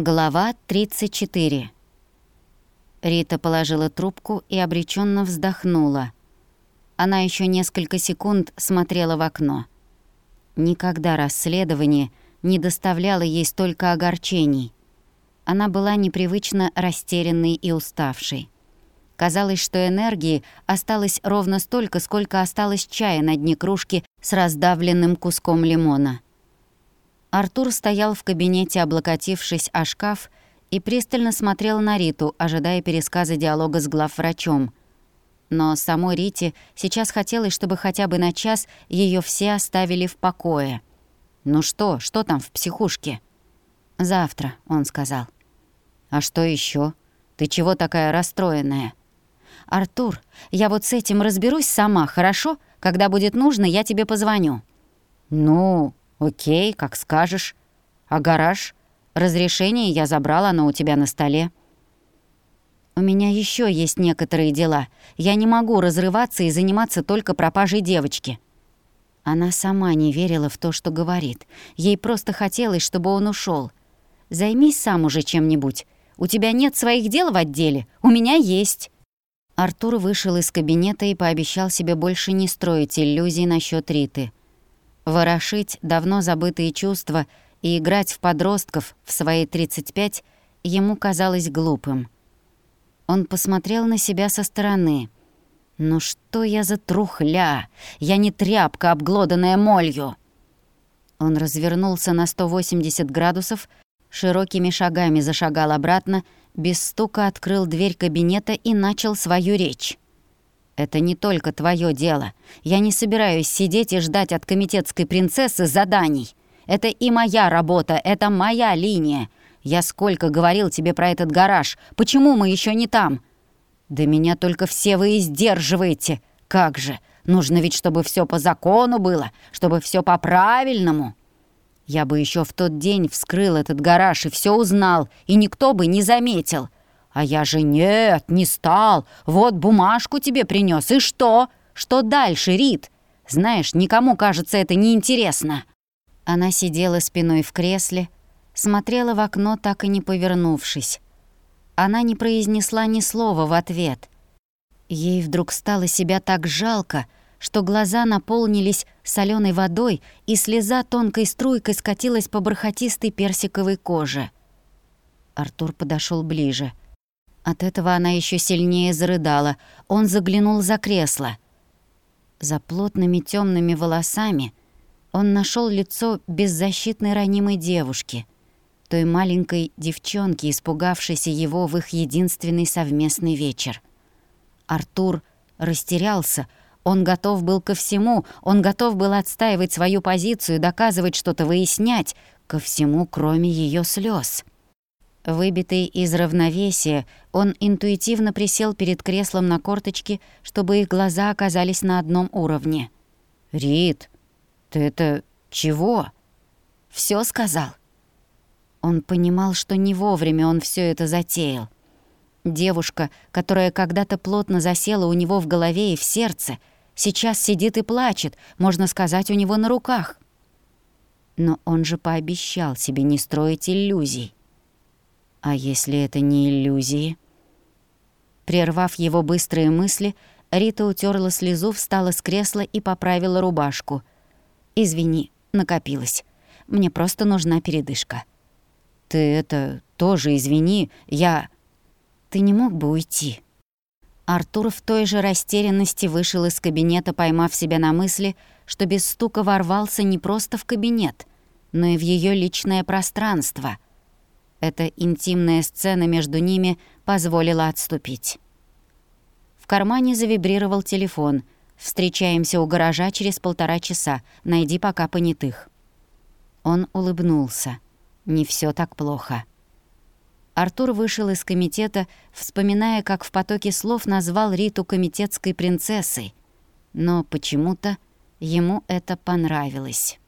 Глава 34. Рита положила трубку и обреченно вздохнула. Она еще несколько секунд смотрела в окно. Никогда расследование не доставляло ей столько огорчений. Она была непривычно растерянной и уставшей. Казалось, что энергии осталось ровно столько, сколько осталось чая на дне кружки с раздавленным куском лимона. Артур стоял в кабинете, облокотившись о шкаф, и пристально смотрел на Риту, ожидая пересказа диалога с главврачом. Но самой Рите сейчас хотелось, чтобы хотя бы на час ее все оставили в покое. «Ну что, что там в психушке?» «Завтра», — он сказал. «А что еще? Ты чего такая расстроенная?» «Артур, я вот с этим разберусь сама, хорошо? Когда будет нужно, я тебе позвоню». «Ну, окей, как скажешь. А гараж? Разрешение я забрала, оно у тебя на столе». «У меня еще есть некоторые дела. Я не могу разрываться и заниматься только пропажей девочки». Она сама не верила в то, что говорит. Ей просто хотелось, чтобы он ушел. «Займись сам уже чем-нибудь. У тебя нет своих дел в отделе, у меня есть». Артур вышел из кабинета и пообещал себе больше не строить иллюзий насчет Риты. Ворошить давно забытые чувства и играть в подростков в свои 35 ему казалось глупым. Он посмотрел на себя со стороны. «Ну что я за трухля? Я не тряпка, обглоданная молью!» Он развернулся на 180 градусов, широкими шагами зашагал обратно без стука открыл дверь кабинета и начал свою речь. «Это не только твое дело. Я не собираюсь сидеть и ждать от комитетской принцессы заданий. Это и моя работа, это моя линия. Я сколько говорил тебе про этот гараж. Почему мы еще не там?» «Да меня только все вы издерживаете. Как же? Нужно ведь, чтобы все по закону было, чтобы все по-правильному». Я бы еще в тот день вскрыл этот гараж и все узнал, и никто бы не заметил. А я же нет, не стал. Вот бумажку тебе принес. И что? Что дальше, Рит? Знаешь, никому, кажется, это неинтересно». Она сидела спиной в кресле, смотрела в окно, так и не повернувшись. Она не произнесла ни слова в ответ. Ей вдруг стало себя так жалко, что глаза наполнились соленой водой, и слеза тонкой струйкой скатилась по бархатистой персиковой коже. Артур подошел ближе. От этого она еще сильнее зарыдала. Он заглянул за кресло. За плотными темными волосами он нашел лицо беззащитной ранимой девушки, той маленькой девчонки, испугавшейся его в их единственный совместный вечер. Артур растерялся, он готов был ко всему, он готов был отстаивать свою позицию, доказывать что-то, выяснять, ко всему, кроме ее слез. Выбитый из равновесия, он интуитивно присел перед креслом на корточки, чтобы их глаза оказались на одном уровне. «Рит, ты это чего?» Все сказал?» Он понимал, что не вовремя он все это затеял. Девушка, которая когда-то плотно засела у него в голове и в сердце — Сейчас сидит и плачет, можно сказать, у него на руках. Но он же пообещал себе не строить иллюзий. А если это не иллюзии? Прервав его быстрые мысли, Рита утерла слезу, встала с кресла и поправила рубашку. «Извини, накопилась. Мне просто нужна передышка». «Ты это тоже извини, я...» «Ты не мог бы уйти?» Артур в той же растерянности вышел из кабинета, поймав себя на мысли, что без стука ворвался не просто в кабинет, но и в ее личное пространство. Эта интимная сцена между ними позволила отступить. В кармане завибрировал телефон. «Встречаемся у гаража через полтора часа. Найди пока понятых». Он улыбнулся. «Не все так плохо». Артур вышел из комитета, вспоминая, как в потоке слов назвал Риту комитетской принцессой. Но почему-то ему это понравилось.